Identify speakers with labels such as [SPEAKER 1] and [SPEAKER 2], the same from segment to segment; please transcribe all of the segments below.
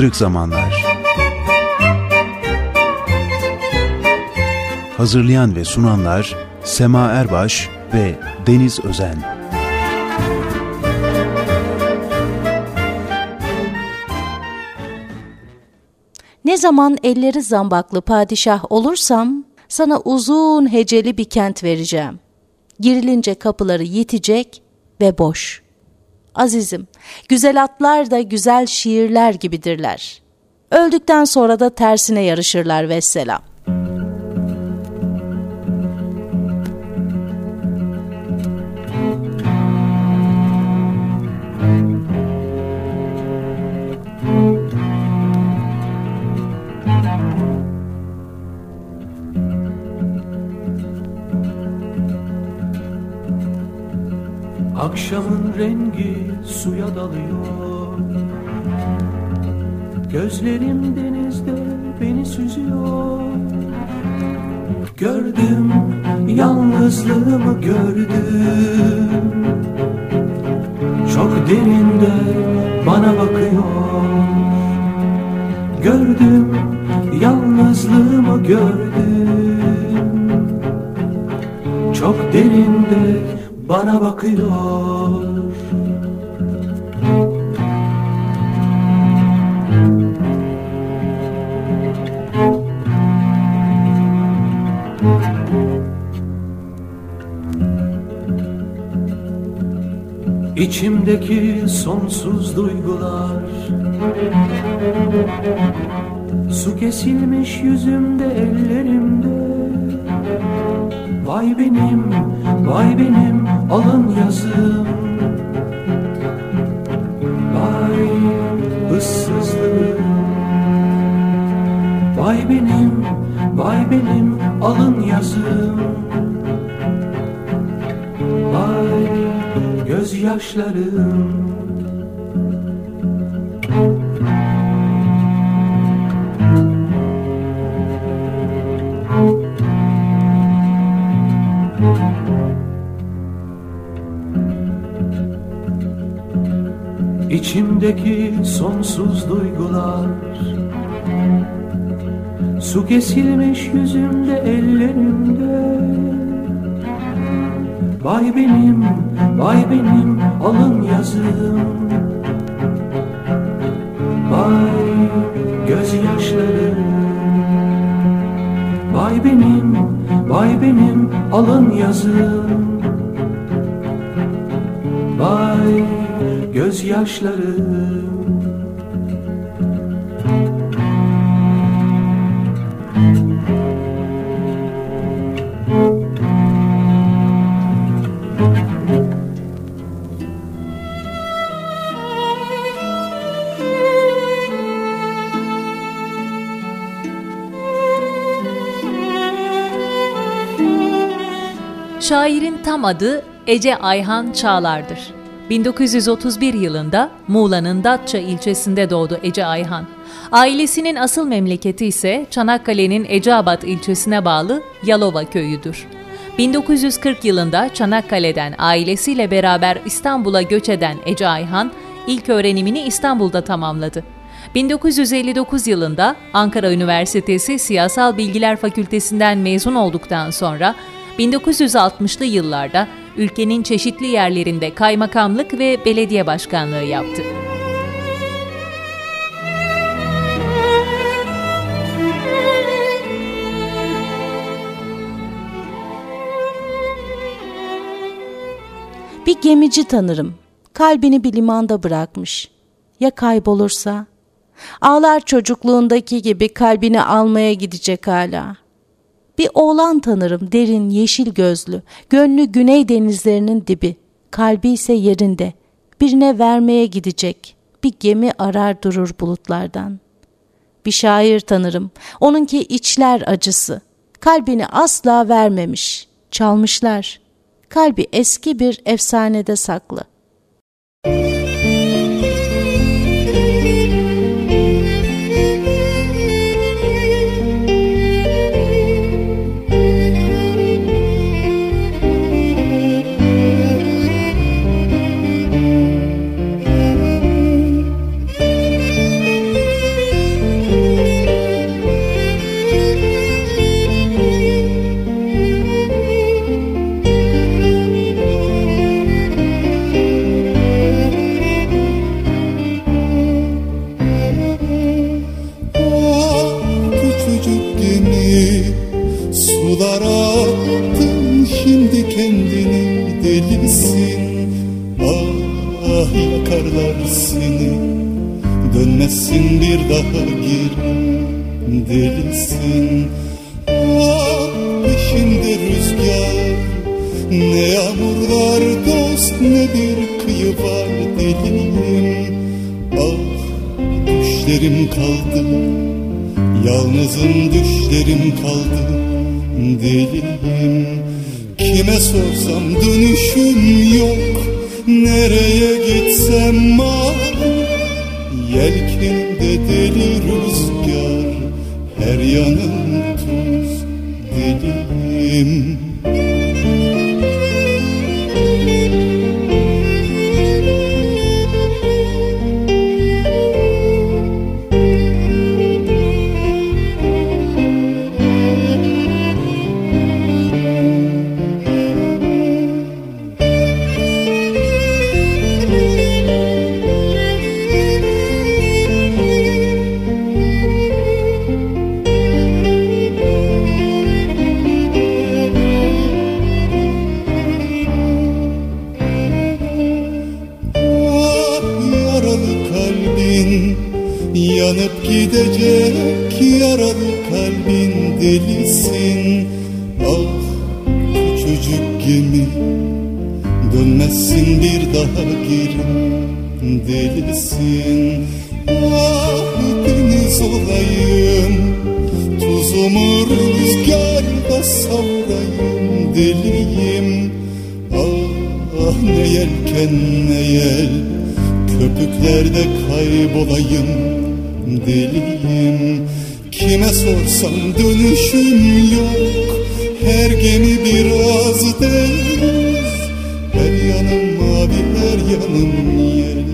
[SPEAKER 1] Kırık Zamanlar Hazırlayan ve sunanlar Sema Erbaş ve Deniz Özen
[SPEAKER 2] Ne zaman elleri zambaklı padişah olursam sana uzun heceli bir kent vereceğim. Girilince kapıları yitecek ve boş. Azizim, güzel atlar da güzel şiirler gibidirler. Öldükten sonra da tersine yarışırlar vesselam.
[SPEAKER 3] Akşamın rengi suya dalıyor. Gözlerim denizde beni süzüyor. Gördüm, yalnızlığımı gördüm. Çok derinde bana bakıyor. Gördüm, yalnızlığımı gördüm. Çok derinde bana bakıyor. İçimdeki sonsuz duygular Su kesilmiş yüzümde ellerimde Vay benim, vay benim alın yazım. Vay ıssızlığım Vay benim, vay benim alın yazım. Vay gözyaşlarım İçimdeki sonsuz duygular. Su kesilmiş yüzümde ellerimde. Vay benim, vay benim alın yazım. Vay gözyaşlarım Vay benim, vay benim alın yazım gözyaşlarım
[SPEAKER 4] Şairin tam adı Ece Ayhan Çağlar'dır. 1931 yılında Muğla'nın Datça ilçesinde doğdu Ece Ayhan. Ailesinin asıl memleketi ise Çanakkale'nin Eceabat ilçesine bağlı Yalova köyüdür. 1940 yılında Çanakkale'den ailesiyle beraber İstanbul'a göç eden Ece Ayhan, ilk öğrenimini İstanbul'da tamamladı. 1959 yılında Ankara Üniversitesi Siyasal Bilgiler Fakültesinden mezun olduktan sonra 1960'lı yıllarda ülkenin çeşitli yerlerinde kaymakamlık ve belediye başkanlığı yaptı.
[SPEAKER 2] Bir gemici tanırım. Kalbini bir limanda bırakmış. Ya kaybolursa? Ağlar çocukluğundaki gibi kalbini almaya gidecek hala. Bir oğlan tanırım derin yeşil gözlü, gönlü güney denizlerinin dibi, kalbi ise yerinde, birine vermeye gidecek, bir gemi arar durur bulutlardan. Bir şair tanırım, onunki içler acısı, kalbini asla vermemiş, çalmışlar. Kalbi eski bir efsanede saklı.
[SPEAKER 5] Olayım Tuzumu rüzgarda savrayım deliyim. Ah ne yelken ne yel Köpüklerde kaybolayım deliyim. Kime sorsam dönüşüm yok Her gemi biraz deniz. Her yanım mavi her yanım yel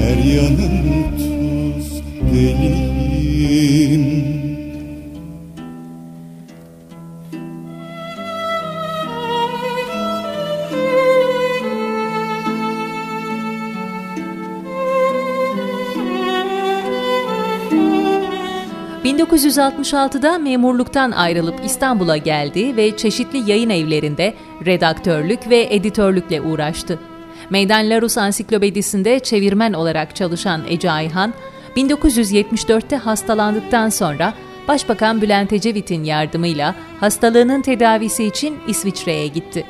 [SPEAKER 5] Her yanım tuz deliyim
[SPEAKER 4] ...1966'da memurluktan ayrılıp İstanbul'a geldi ve çeşitli yayın evlerinde redaktörlük ve editörlükle uğraştı. Meydan Larus Ansiklopedisi'nde çevirmen olarak çalışan Ece Ayhan, 1974'te hastalandıktan sonra Başbakan Bülent Ecevit'in yardımıyla hastalığının tedavisi için İsviçre'ye gitti.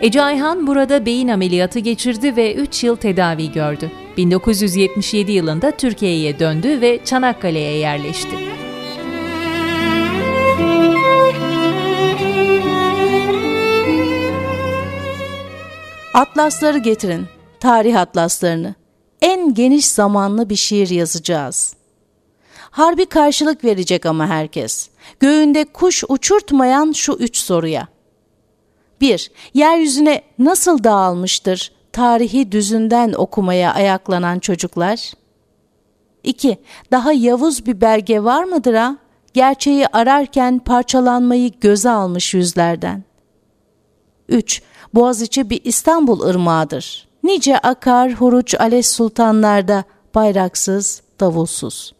[SPEAKER 4] Ece Ayhan burada beyin ameliyatı geçirdi ve 3 yıl tedavi gördü. 1977 yılında Türkiye'ye döndü ve Çanakkale'ye yerleşti.
[SPEAKER 2] Atlasları getirin, tarih atlaslarını. En geniş zamanlı bir şiir yazacağız. Harbi karşılık verecek ama herkes. Göğünde kuş uçurtmayan şu üç soruya. 1. Yeryüzüne nasıl dağılmıştır tarihi düzünden okumaya ayaklanan çocuklar? 2. Daha yavuz bir belge var mıdır ha? Gerçeği ararken parçalanmayı göze almış yüzlerden. 3. Boğaziçi bir İstanbul ırmağıdır. Nice akar huruç ales sultanlarda bayraksız, davulsuz.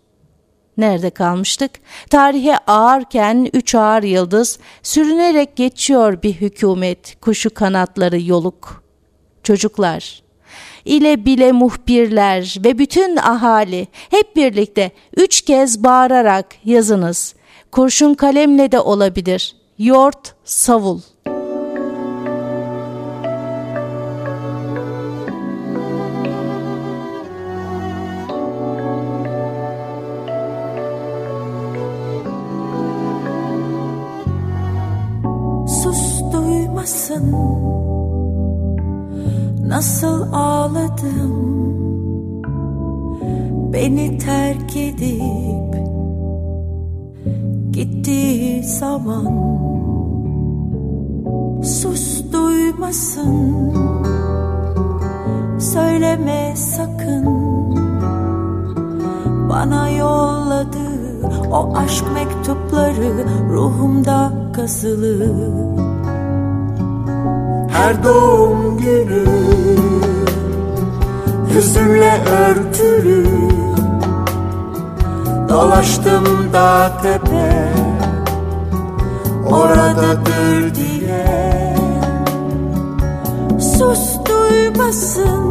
[SPEAKER 2] Nerede kalmıştık? Tarihe ağarken üç ağır yıldız sürünerek geçiyor bir hükümet, kuşu kanatları yoluk. Çocuklar, ile bile muhbirler ve bütün ahali hep birlikte üç kez bağırarak yazınız. Kurşun kalemle de olabilir. Yort, savul.
[SPEAKER 6] Nasıl ağladım? Beni terk edip Gittiği zaman Sus duymasın. Söyleme sakın. Bana yolladığı o aşk mektupları ruhumda kazılı Her doğum günü. Hüzünle örtülü. Dolaştım dağ tepe. Oradadır diye. Sus duymasın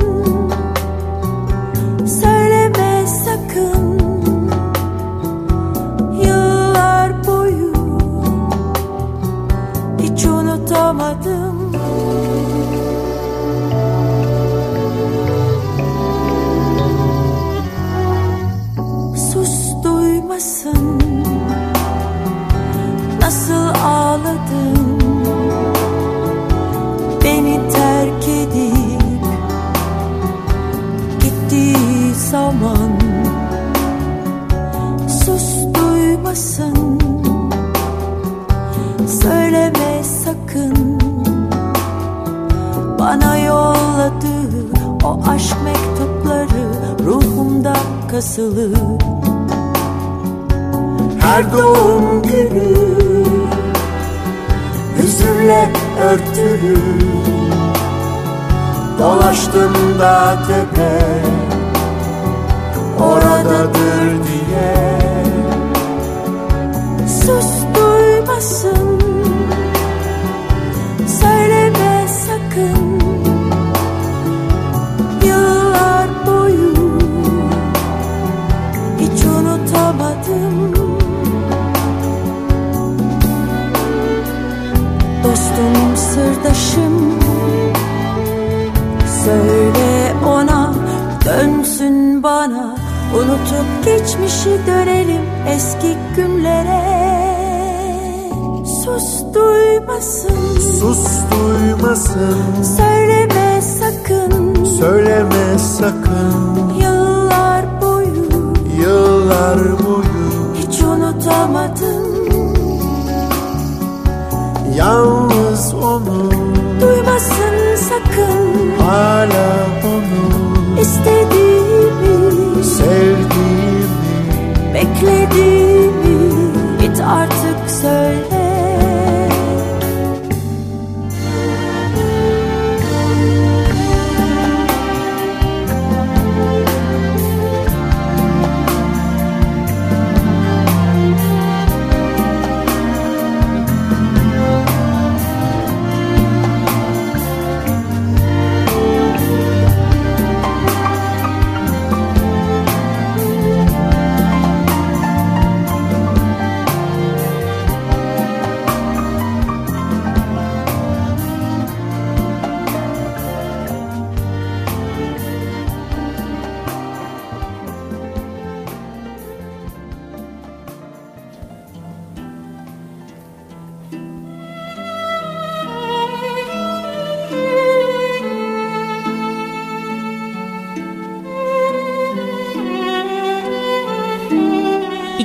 [SPEAKER 6] Sus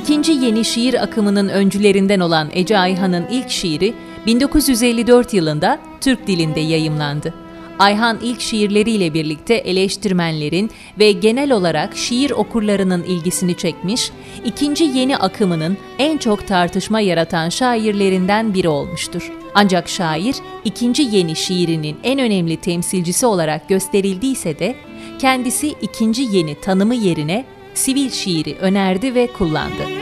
[SPEAKER 4] İkinci yeni şiir akımının öncülerinden olan Ece Ayhan'ın ilk şiiri 1954 yılında Türk dilinde yayımlandı. Ayhan ilk şiirleriyle birlikte eleştirmenlerin ve genel olarak şiir okurlarının ilgisini çekmiş, ikinci yeni akımının en çok tartışma yaratan şairlerinden biri olmuştur. Ancak şair, ikinci yeni şiirinin en önemli temsilcisi olarak gösterildiyse de, kendisi ikinci yeni tanımı yerine sivil şiiri önerdi ve kullandı.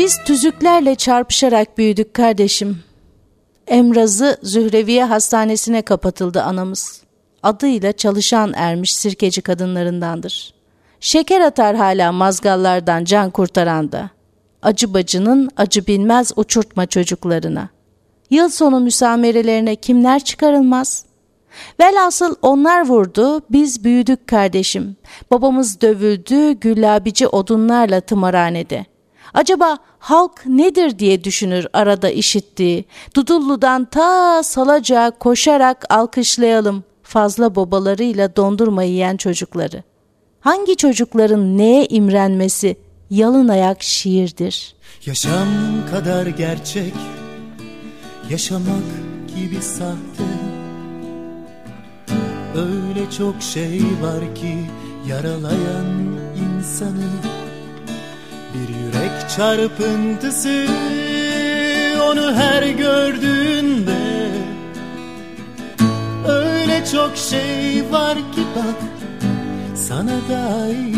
[SPEAKER 2] Biz tüzüklerle çarpışarak büyüdük kardeşim. Emraz'ı Zühreviye Hastanesi'ne kapatıldı anamız. Adıyla çalışan ermiş sirkeci kadınlarındandır. Şeker atar hala mazgallardan can kurtaran da. Acı bacının acı bilmez uçurtma çocuklarına. Yıl sonu müsamerelerine kimler çıkarılmaz? Velhasıl onlar vurdu, biz büyüdük kardeşim. Babamız dövüldü, güllabici odunlarla tımarhanede. Acaba halk nedir diye düşünür arada işittiği. Dudullu'dan ta Salacağa koşarak alkışlayalım fazla babalarıyla dondurma yiyen çocukları. Hangi çocukların neye imrenmesi yalın ayak şiirdir.
[SPEAKER 7] Yaşam kadar gerçek, yaşamak gibi sahte. Öyle çok şey var ki yaralayan insanı çarpıntısı onu her gördüğünde Öyle çok şey var ki bak sana dair.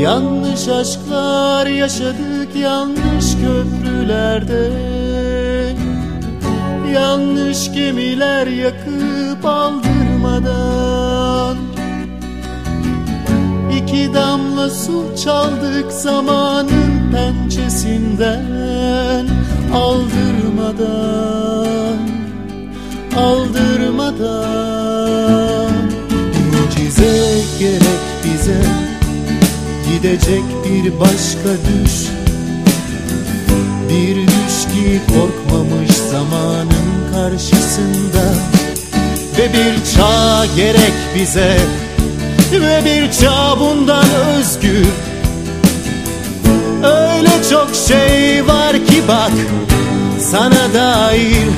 [SPEAKER 7] Yanlış aşklar yaşadık yanlış köprülerde. Yanlış gemiler yakıp aldırmadan İki damla su çaldık zamanın pençesinden. Aldırmadan, aldırmadan. Mucize gerek bize Gidecek bir başka düş. Bir düş ki korkmamış zamanın karşısında. Ve bir çağ gerek bize Ve bir çağ bundan özgür Öyle çok şey var ki bak sana dair.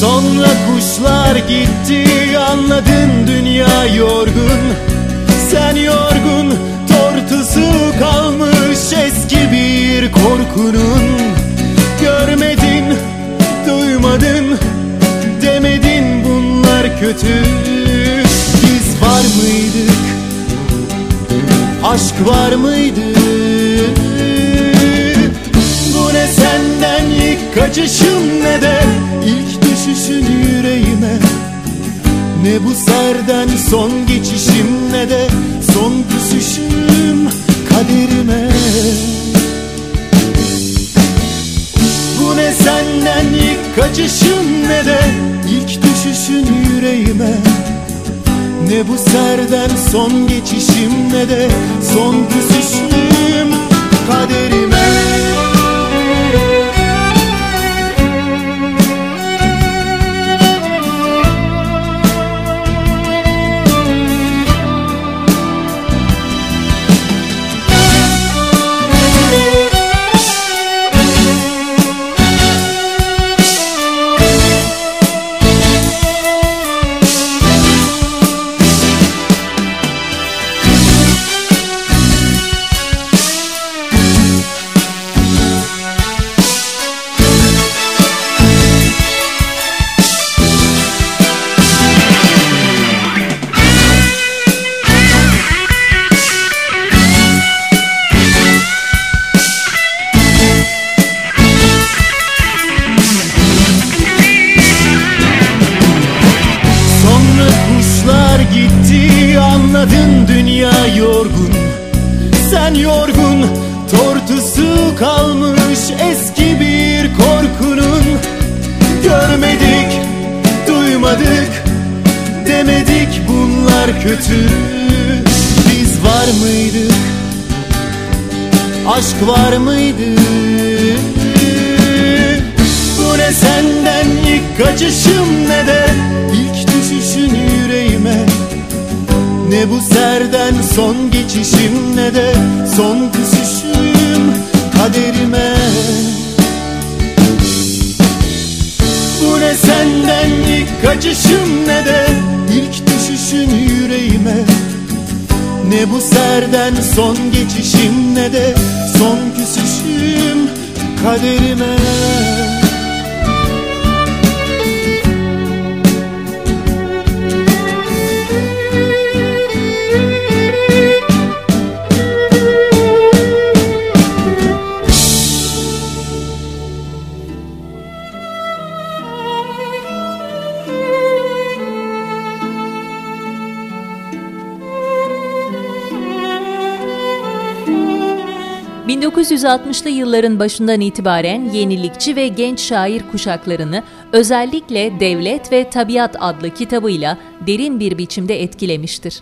[SPEAKER 7] Sonra kuşlar gitti anladın dünya yorgun. Sen yorgun tortusu kalmış eski bir korkunun. Görmedin duymadın demedin bunlar kötü mıydık? Aşk var mıydı? Bu ne senden ilk kaçışım ne de ilk düşüşün yüreğime. Ne bu serden son geçişim ne de son küsüşüm kaderime. Bu ne senden ilk kaçışım ne de ilk düşüşün yüreğime ne bu serden son geçişim ne de son küsüşüm. Kaderime kötü Biz var mıydık? Aşk var mıydı? Bu ne senden ilk kaçışım ne de ilk düşüşün yüreğime? Ne bu serden son geçişim ne de son küsüşüm kaderime ne senden ilk kaçışım ne de ilk düşüşün yüreğime. Ne bu serden son geçişim ne de son küsüşüm kaderime
[SPEAKER 4] ...1960'lı yılların başından itibaren yenilikçi ve genç şair kuşaklarını özellikle Devlet ve Tabiat adlı kitabıyla derin bir biçimde etkilemiştir.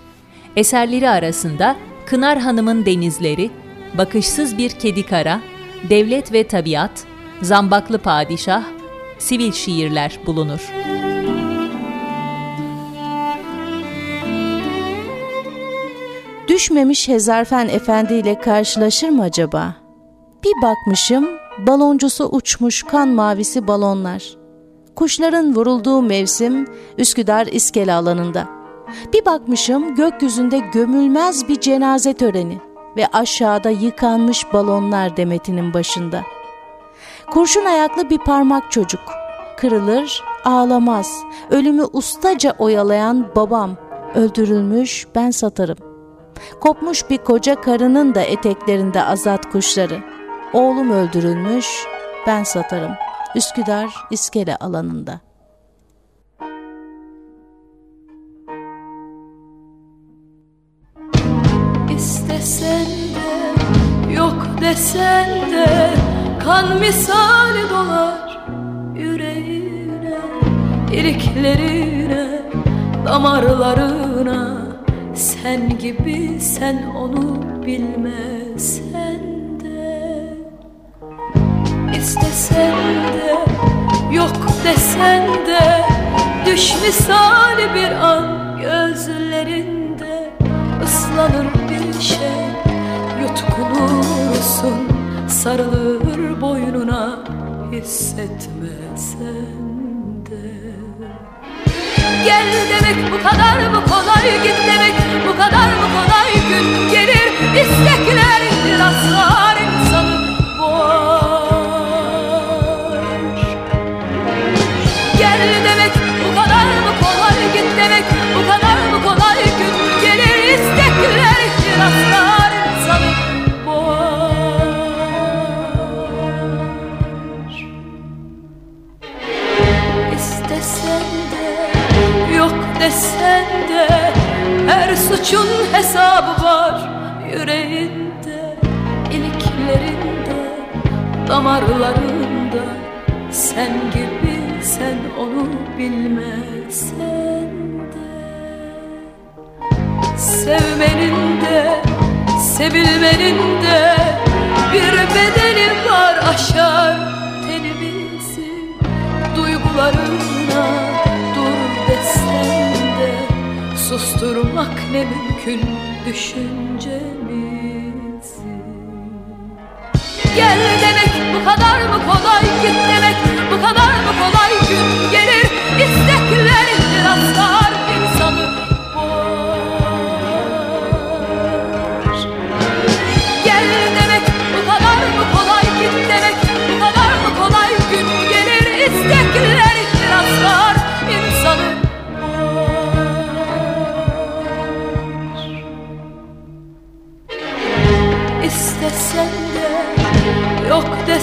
[SPEAKER 4] Eserleri arasında Kınar Hanım'ın Denizleri, Bakışsız Bir Kedi Kara, Devlet ve Tabiat, Zambaklı Padişah, Sivil Şiirler bulunur.
[SPEAKER 2] Düşmemiş Hezarfen Efendi ile karşılaşır mı acaba? Bir bakmışım baloncusu uçmuş kan mavisi balonlar. Kuşların vurulduğu mevsim Üsküdar İskele alanında. Bir bakmışım gökyüzünde gömülmez bir cenaze töreni ve aşağıda yıkanmış balonlar demetinin başında. Kurşun ayaklı bir parmak çocuk. Kırılır, ağlamaz. Ölümü ustaca oyalayan babam. öldürülmüş ben satarım. Kopmuş bir koca karının da eteklerinde azat kuşları. Oğlum öldürülmüş ben satarım. Üsküdar İskele alanında.
[SPEAKER 8] İstesen de yok desen de kan misali dolar yüreğine iliklerine damarlarına sen gibi sen onu bilmesen istesen de yok desen de düş misali bir an gözlerinde. Islanır bir şey yutkunursun sarılır boynuna hissetmesen Gel demek bu kadar mı kolay Git demek bu kadar mı kolay? Gün gelir istekler Rastlar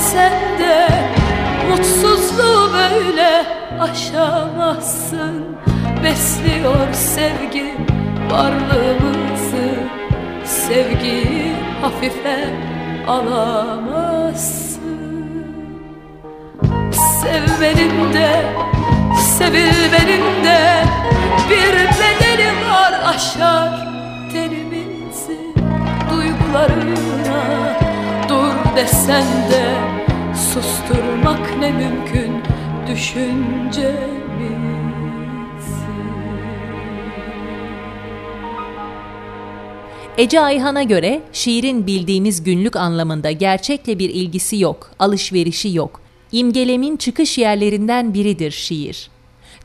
[SPEAKER 8] desen de Mutsuzluğu böyle aşamazsın. Besliyor sevgi varlığımızı. Sevgiyi hafife alamazsın. Sevmenin de sevilmenin de Bir bedeli var aşar tenimizi Duygularına. Dur desen de Susturmak ne mümkün düşüncemizi
[SPEAKER 4] Ece Ayhan'a göre şiirin bildiğimiz günlük anlamında gerçekle bir ilgisi yok, alışverişi yok. İmgelemin çıkış yerlerinden biridir şiir.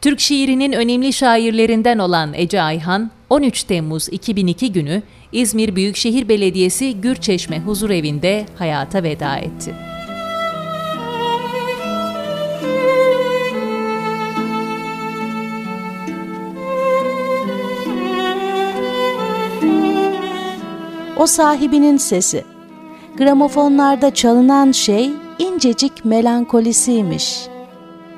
[SPEAKER 4] Türk şiirinin önemli şairlerinden olan Ece Ayhan, 13 Temmuz 2002 günü İzmir Büyükşehir Belediyesi Gürçeşme Huzurevinde hayata veda etti.
[SPEAKER 2] O sahibinin sesi. Gramofonlarda çalınan şey incecik melankolisiymiş.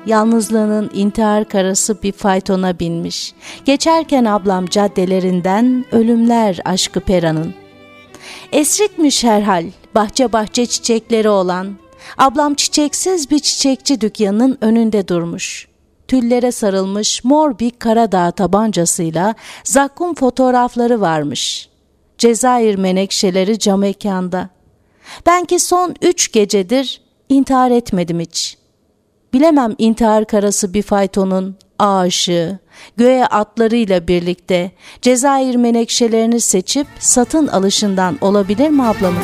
[SPEAKER 2] Yalnızlığının intihar karası bir faytona binmiş. Geçerken ablam caddelerinden ölümler aşkı Pera'nın. Esrikmiş herhal bahçe bahçe çiçekleri olan. Ablam çiçeksiz bir çiçekçi dükkanının önünde durmuş. Tüllere sarılmış mor bir Karadağ tabancasıyla zakkum fotoğrafları varmış. Cezayir menekşeleri cam mekanda. Ben ki son üç gecedir intihar etmedim hiç. Bilemem intihar karası bir faytonun aşığı, göğe atlarıyla birlikte Cezayir menekşelerini seçip satın alışından olabilir mi ablamın?